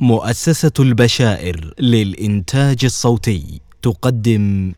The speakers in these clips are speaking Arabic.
مؤسسة البشائر للإنتاج الصوتي تقدم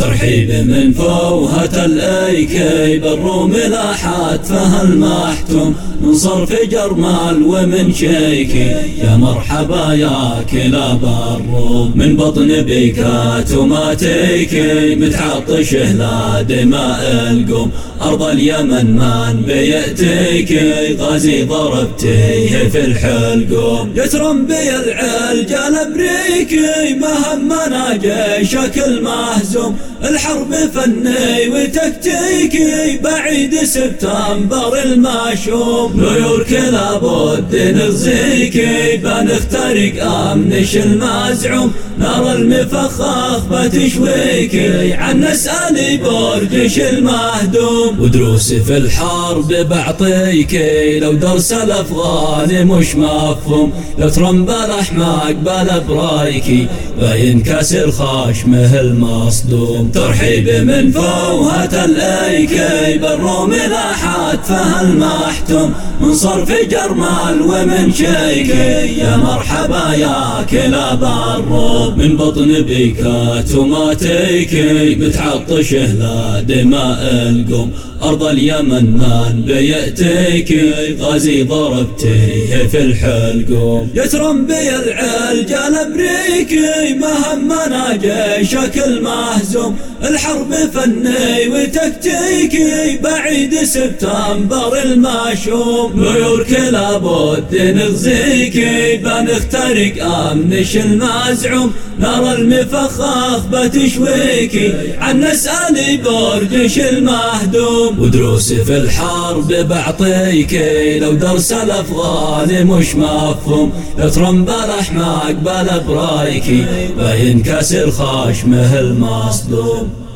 ترحيب من فوهة الأيكي بالروم لاحات فهل محتم من صرف جرمال ومن شيكي يا مرحبا يا كلاب الروم من بطن بيكات وما تيكي متعطش لا دماء القوم أرض اليمن من بيأتيكي غازي ضربتيه في الحلقوم. يترم بي العلجة بريكي مهمنا جيشك المهزوم الحرب فني وتكتيكي بعيد سبتمبر المشوم نيويورك لابد نغزيكي بنخترق أمنش المزعوم. نار المفخخ بتشويكي عن نسألي برجش المهدوم. ودروسي في الحرب بعطيكي لو درس الأفغان مش مفهوم. لو ترمب الأحماق بلا برايكي بينكسر خشمه المصدوم. ترحيب من فوهة الايكي بالروم لاحات فهل محتوم من صرف جرمال ومن شيكي يا مرحبا يا كلاب الروم من بطن بيكات وما تيكي بتعطش دماء القوم أرض اليمن من بيأتيك غازي ضربتيه في الحلقوم يترم بي العلجة الأمريكي مهمنا جيشك المهزوم الحرب فني وتكتيكي بعيد سبتمبر المشوم نيويورك لابد نغزيكي بنخترق أمنش المزعوم. نار المفخخ بتشويكي عن نسألي برجش المهدوم. ودروسي في الحرب بعطيكي لو درس الأفغان مش مفهوم. الاحماق بلا برايكي بينكسر خشمه المصدوم Muslim.